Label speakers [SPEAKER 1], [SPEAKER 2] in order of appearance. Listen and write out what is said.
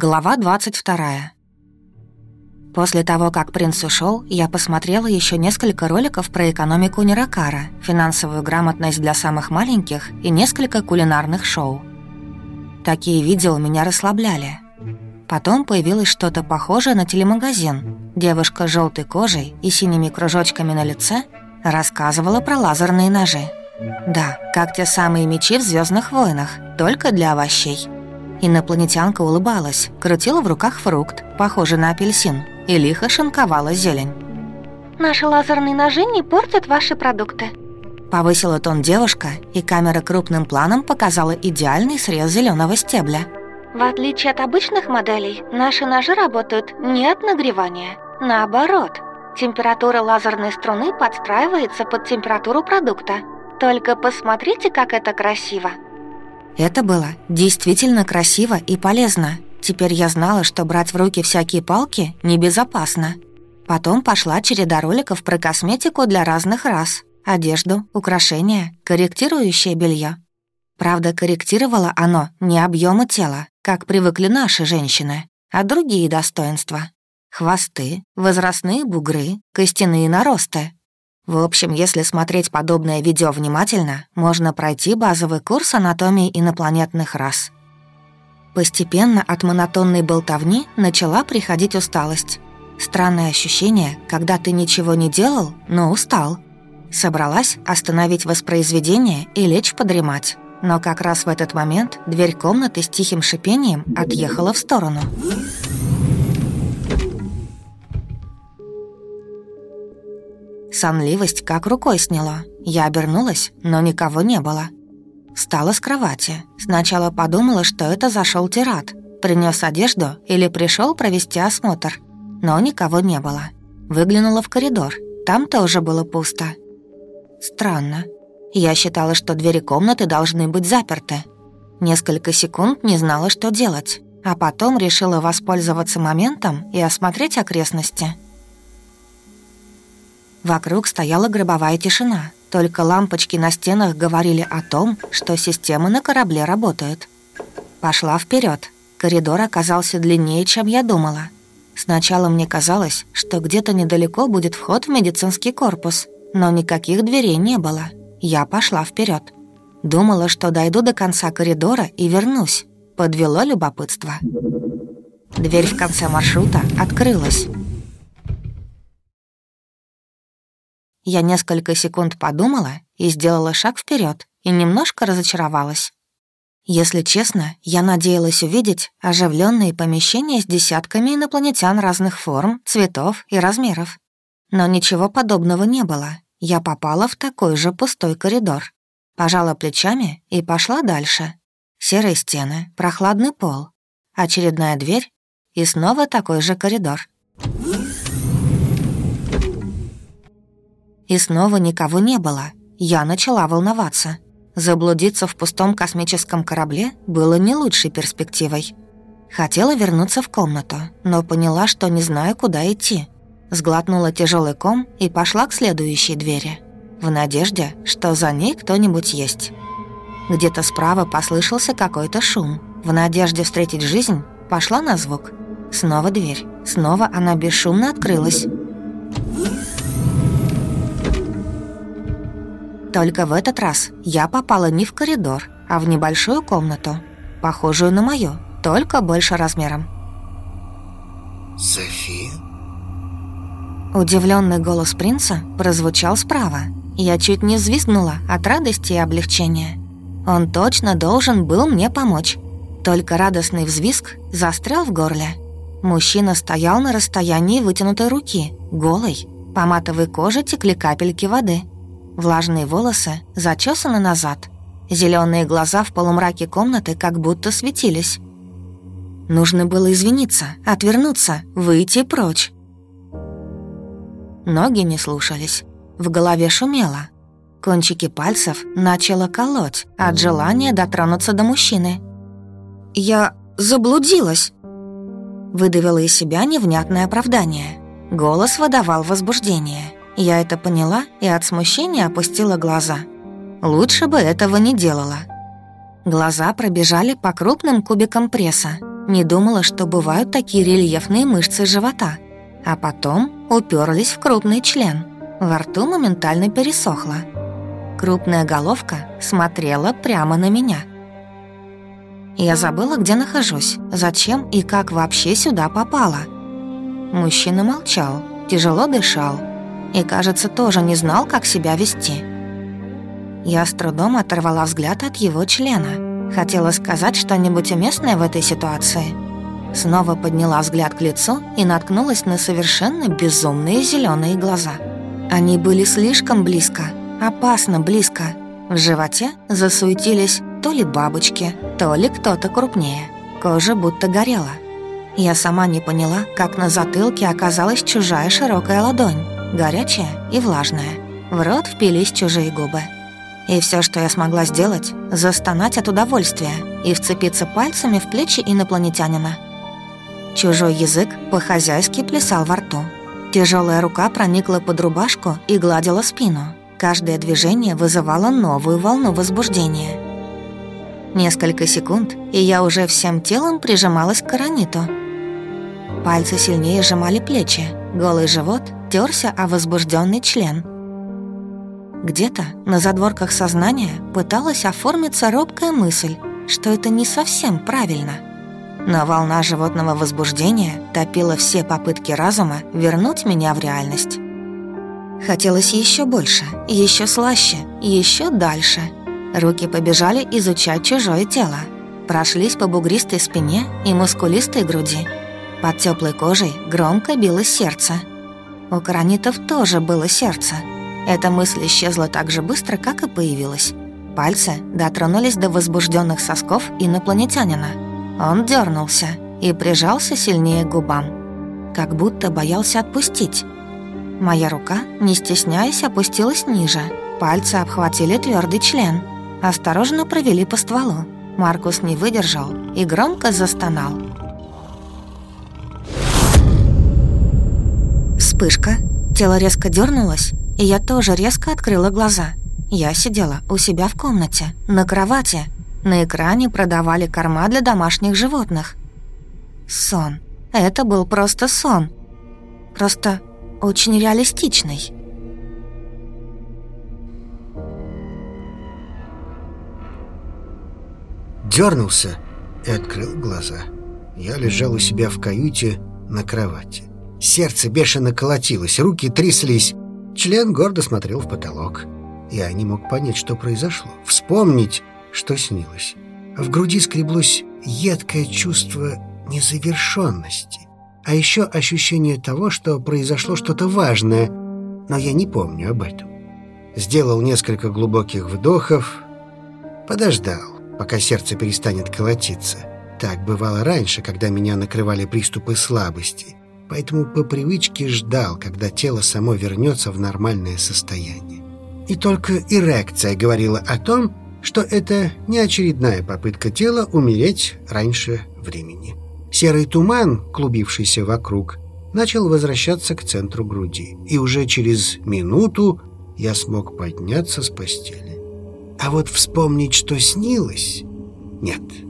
[SPEAKER 1] Глава 22. После того, как принц ушел, я посмотрела еще несколько роликов про экономику Неракара, финансовую грамотность для самых маленьких и несколько кулинарных шоу. Такие видео меня расслабляли. Потом появилось что-то похожее на телемагазин. Девушка с желтой кожей и синими кружочками на лице рассказывала про лазерные ножи. Да, как те самые мечи в Звездных войнах, только для овощей. Инопланетянка улыбалась, крутила в руках фрукт, похожий на апельсин, и лихо шинковала зелень.
[SPEAKER 2] «Наши лазерные ножи не портят ваши продукты».
[SPEAKER 1] Повысила тон девушка, и камера крупным планом показала идеальный срез зеленого стебля.
[SPEAKER 2] «В отличие от обычных моделей, наши ножи работают не от нагревания. Наоборот, температура лазерной струны подстраивается под температуру продукта. Только посмотрите, как это красиво!»
[SPEAKER 1] Это было действительно красиво и полезно. Теперь я знала, что брать в руки всякие палки небезопасно. Потом пошла череда роликов про косметику для разных рас, одежду, украшения, корректирующее белье. Правда, корректировало оно не объемы тела, как привыкли наши женщины, а другие достоинства. Хвосты, возрастные бугры, костяные наросты. В общем, если смотреть подобное видео внимательно, можно пройти базовый курс анатомии инопланетных рас. Постепенно от монотонной болтовни начала приходить усталость. Странное ощущение, когда ты ничего не делал, но устал. Собралась остановить воспроизведение и лечь подремать. Но как раз в этот момент дверь комнаты с тихим шипением отъехала в сторону. Сонливость как рукой сняла. Я обернулась, но никого не было. Встала с кровати. Сначала подумала, что это зашел тират. Принес одежду или пришел провести осмотр. Но никого не было. Выглянула в коридор. Там тоже было пусто. Странно. Я считала, что двери комнаты должны быть заперты. Несколько секунд не знала, что делать. А потом решила воспользоваться моментом и осмотреть окрестности. Вокруг стояла гробовая тишина. Только лампочки на стенах говорили о том, что система на корабле работает. Пошла вперед. Коридор оказался длиннее, чем я думала. Сначала мне казалось, что где-то недалеко будет вход в медицинский корпус, но никаких дверей не было. Я пошла вперед. Думала, что дойду до конца коридора и вернусь. Подвело любопытство. Дверь в конце маршрута открылась. Я несколько секунд подумала и сделала шаг вперед и немножко разочаровалась. Если честно, я надеялась увидеть оживленные помещения с десятками инопланетян разных форм, цветов и размеров. Но ничего подобного не было. Я попала в такой же пустой коридор. Пожала плечами и пошла дальше. Серые стены, прохладный пол, очередная дверь и снова такой же коридор. И снова никого не было. Я начала волноваться. Заблудиться в пустом космическом корабле было не лучшей перспективой. Хотела вернуться в комнату, но поняла, что не знаю, куда идти. Сглотнула тяжелый ком и пошла к следующей двери. В надежде, что за ней кто-нибудь есть. Где-то справа послышался какой-то шум. В надежде встретить жизнь пошла на звук. Снова дверь. Снова она бесшумно открылась. Только в этот раз я попала не в коридор, а в небольшую комнату, похожую на мою, только больше размером.
[SPEAKER 3] «Софи?»
[SPEAKER 1] Удивленный голос принца прозвучал справа. Я чуть не взвизгнула от радости и облегчения. Он точно должен был мне помочь. Только радостный взвизг застрял в горле. Мужчина стоял на расстоянии вытянутой руки, голый. По матовой коже текли капельки воды – Влажные волосы зачесаны назад. Зеленые глаза в полумраке комнаты как будто светились. Нужно было извиниться, отвернуться, выйти прочь. Ноги не слушались. В голове шумело. Кончики пальцев начало колоть от желания дотронуться до мужчины. «Я заблудилась!» Выдавила из себя невнятное оправдание. Голос выдавал возбуждение. Я это поняла и от смущения опустила глаза. Лучше бы этого не делала. Глаза пробежали по крупным кубикам пресса. Не думала, что бывают такие рельефные мышцы живота. А потом уперлись в крупный член. Во рту моментально пересохло. Крупная головка смотрела прямо на меня. Я забыла, где нахожусь, зачем и как вообще сюда попала. Мужчина молчал, тяжело дышал и, кажется, тоже не знал, как себя вести. Я с трудом оторвала взгляд от его члена. Хотела сказать что-нибудь уместное в этой ситуации. Снова подняла взгляд к лицу и наткнулась на совершенно безумные зеленые глаза. Они были слишком близко, опасно близко. В животе засуетились то ли бабочки, то ли кто-то крупнее. Кожа будто горела. Я сама не поняла, как на затылке оказалась чужая широкая ладонь, горячая и влажная. В рот впились чужие губы. И все, что я смогла сделать, застонать от удовольствия и вцепиться пальцами в плечи инопланетянина. Чужой язык по-хозяйски плясал во рту. Тяжелая рука проникла под рубашку и гладила спину. Каждое движение вызывало новую волну возбуждения. Несколько секунд, и я уже всем телом прижималась к караниту. Пальцы сильнее сжимали плечи, голый живот терся о возбужденный член – где-то на задворках сознания пыталась оформиться робкая мысль, что это не совсем правильно. Но волна животного возбуждения топила все попытки разума вернуть меня в реальность. Хотелось еще больше, еще слаще, еще дальше. Руки побежали изучать чужое тело. Прошлись по бугристой спине и мускулистой груди. Под теплой кожей громко билось сердце. У каранитов тоже было сердце — эта мысль исчезла так же быстро, как и появилась. Пальцы дотронулись до возбужденных сосков инопланетянина. Он дернулся и прижался сильнее к губам, как будто боялся отпустить. Моя рука, не стесняясь, опустилась ниже. Пальцы обхватили твердый член. Осторожно провели по стволу. Маркус не выдержал и громко застонал. Вспышка. Тело резко дернулось, и я тоже резко открыла глаза. Я сидела у себя в комнате, на кровати. На экране продавали корма для домашних животных. Сон. Это был просто сон. Просто очень реалистичный.
[SPEAKER 3] Дернулся и открыл глаза. Я лежал у себя в каюте на кровати. Сердце бешено колотилось, руки тряслись. Член гордо смотрел в потолок. Я не мог понять, что произошло, вспомнить, что снилось. В груди скреблось едкое чувство незавершенности, а еще ощущение того, что произошло что-то важное, но я не помню об этом. Сделал несколько глубоких вдохов, подождал, пока сердце перестанет колотиться. Так бывало раньше, когда меня накрывали приступы слабости поэтому по привычке ждал, когда тело само вернется в нормальное состояние. И только эрекция говорила о том, что это не очередная попытка тела умереть раньше времени. Серый туман, клубившийся вокруг, начал возвращаться к центру груди, и уже через минуту я смог подняться с постели. А вот вспомнить, что снилось, нет –